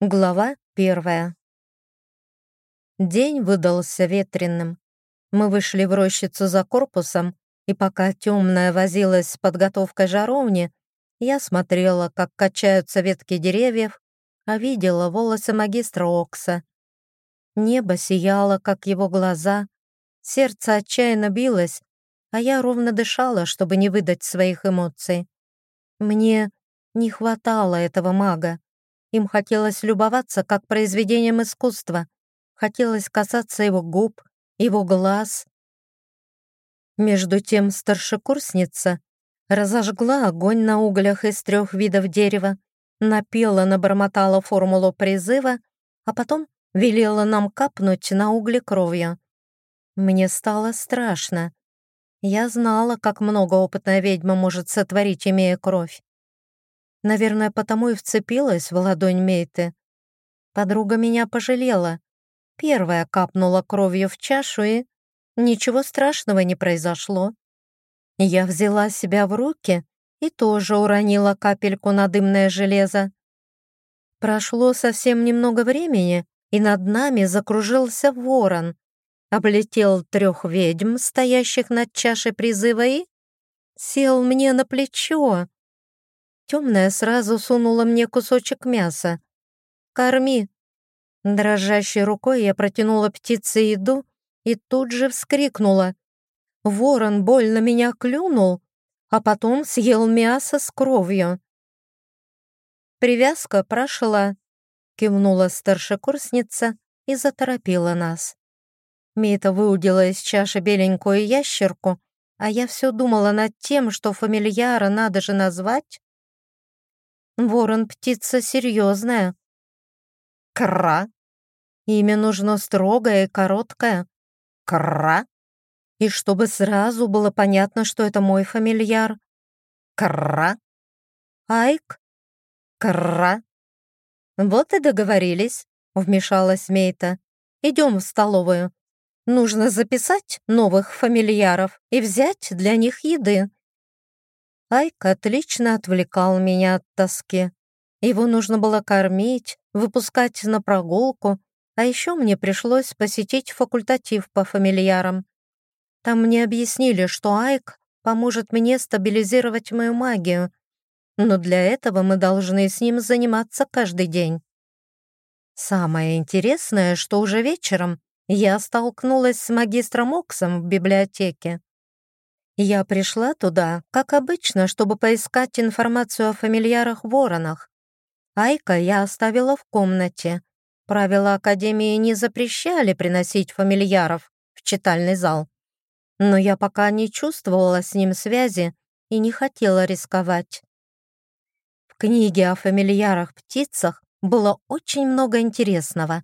Глава первая. День выдался ветреным. Мы вышли в рощицу за корпусом, и пока темная возилась с подготовкой жаровни, я смотрела, как качаются ветки деревьев, а видела волосы магистра Окса. Небо сияло, как его глаза, сердце отчаянно билось, а я ровно дышала, чтобы не выдать своих эмоций. Мне не хватало этого мага. Им хотелось любоваться как произведением искусства, хотелось касаться его губ, его глаз. Между тем старшекурсница разожгла огонь на углях из трех видов дерева, напела, набормотала формулу призыва, а потом велела нам капнуть на угли кровью. Мне стало страшно. Я знала, как много опытная ведьма может сотворить, имея кровь. Наверное, потому и вцепилась в ладонь Мейты. Подруга меня пожалела. Первая капнула кровью в чашу, и ничего страшного не произошло. Я взяла себя в руки и тоже уронила капельку на дымное железо. Прошло совсем немного времени, и над нами закружился ворон, облетел трех ведьм, стоящих над чашей призыва, и сел мне на плечо. Темная сразу сунула мне кусочек мяса. «Корми!» Дрожащей рукой я протянула птице еду и тут же вскрикнула. Ворон больно меня клюнул, а потом съел мясо с кровью. «Привязка прошла», — кивнула старшекурсница и заторопила нас. Мита выудила из чаши беленькую ящерку, а я все думала над тем, что фамильяра надо же назвать Ворон птица серьезная. Кра. Имя нужно строгое и короткое. Кра. И чтобы сразу было понятно, что это мой фамильяр. Кра. Айк. Кра. Вот и договорились, вмешалась Мейта. Идем в столовую. Нужно записать новых фамильяров и взять для них еды. Айк отлично отвлекал меня от тоски. Его нужно было кормить, выпускать на прогулку, а еще мне пришлось посетить факультатив по фамильярам. Там мне объяснили, что Айк поможет мне стабилизировать мою магию, но для этого мы должны с ним заниматься каждый день. Самое интересное, что уже вечером я столкнулась с магистром Оксом в библиотеке. Я пришла туда, как обычно, чтобы поискать информацию о фамильярах-воронах. Айка я оставила в комнате. Правила Академии не запрещали приносить фамильяров в читальный зал. Но я пока не чувствовала с ним связи и не хотела рисковать. В книге о фамильярах-птицах было очень много интересного.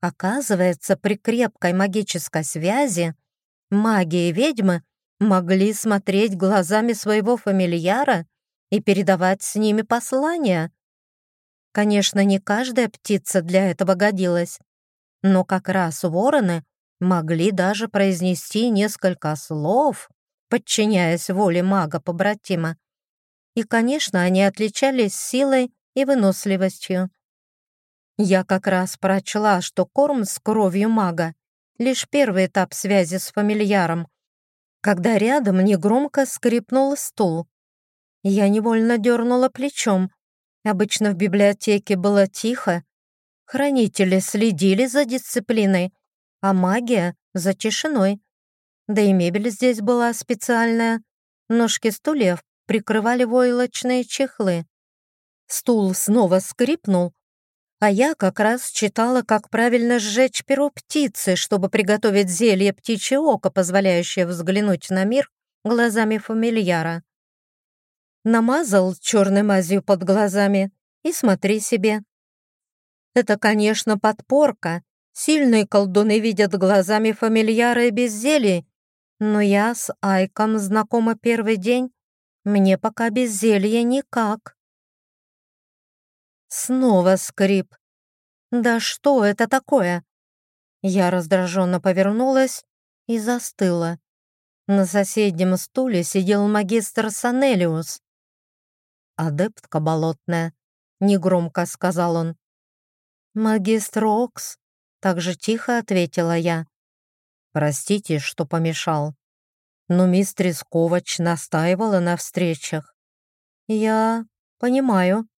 Оказывается, при крепкой магической связи магия ведьмы могли смотреть глазами своего фамильяра и передавать с ними послания. Конечно, не каждая птица для этого годилась, но как раз вороны могли даже произнести несколько слов, подчиняясь воле мага-побратима. И, конечно, они отличались силой и выносливостью. Я как раз прочла, что корм с кровью мага — лишь первый этап связи с фамильяром, когда рядом негромко скрипнул стул. Я невольно дернула плечом. Обычно в библиотеке было тихо. Хранители следили за дисциплиной, а магия — за тишиной. Да и мебель здесь была специальная. Ножки стульев прикрывали войлочные чехлы. Стул снова скрипнул, а я как раз читала, как правильно сжечь перо птицы, чтобы приготовить зелье птичье око, позволяющее взглянуть на мир глазами фамильяра. Намазал черной мазью под глазами и смотри себе. Это, конечно, подпорка. Сильные колдуны видят глазами фамильяра и без зелий, но я с Айком знакома первый день. Мне пока без зелья никак. Снова скрип. «Да что это такое?» Я раздраженно повернулась и застыла. На соседнем стуле сидел магистр Санелиус. «Адептка болотная», — негромко сказал он. «Магистр Окс», — так же тихо ответила я. «Простите, что помешал, но мистерис Ковач настаивала на встречах». «Я понимаю», —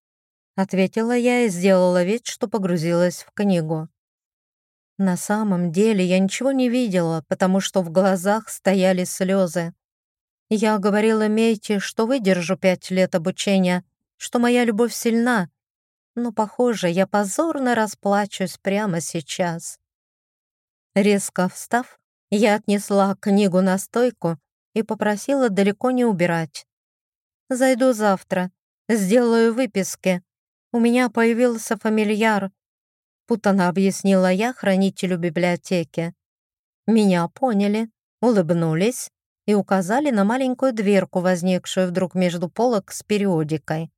ответила я и сделала вид, что погрузилась в книгу. На самом деле я ничего не видела, потому что в глазах стояли слезы. Я говорила Мейте, что выдержу пять лет обучения, что моя любовь сильна, но, похоже, я позорно расплачусь прямо сейчас. Резко встав, я отнесла книгу на стойку и попросила далеко не убирать. «Зайду завтра, сделаю выписки. У меня появился фамильяр, путано объяснила я хранителю библиотеки. Меня поняли, улыбнулись и указали на маленькую дверку, возникшую вдруг между полок с периодикой.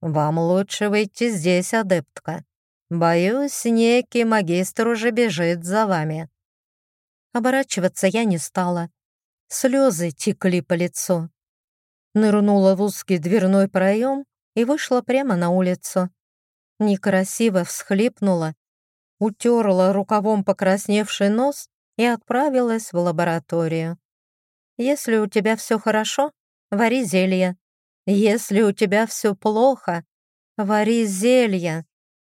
«Вам лучше выйти здесь, адептка. Боюсь, некий магистр уже бежит за вами». Оборачиваться я не стала. Слезы текли по лицу. Нырнула в узкий дверной проем и вышла прямо на улицу некрасиво всхлипнула, утерла рукавом покрасневший нос и отправилась в лабораторию. Если у тебя все хорошо, вари зелье. Если у тебя все плохо, вари зелье.